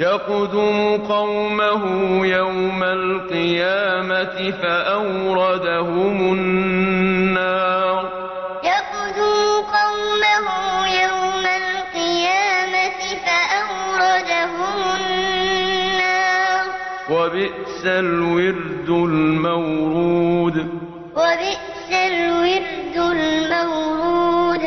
يَقْدُمُ قَوْمَهُ يَوْمَ الْقِيَامَةِ فَأَوْرَدَهُمُ النَّارَ. يَقْدُمُ قَوْمَهُ يَوْمَ الْقِيَامَةِ فَأَوْرَدَهُمُ النَّارَ ۖ. وَبِئْسَ الْوِرْدُ الْمَوْرُودُ. وَبِئْسَ الْوِرْدُ الْمَوْرُودُ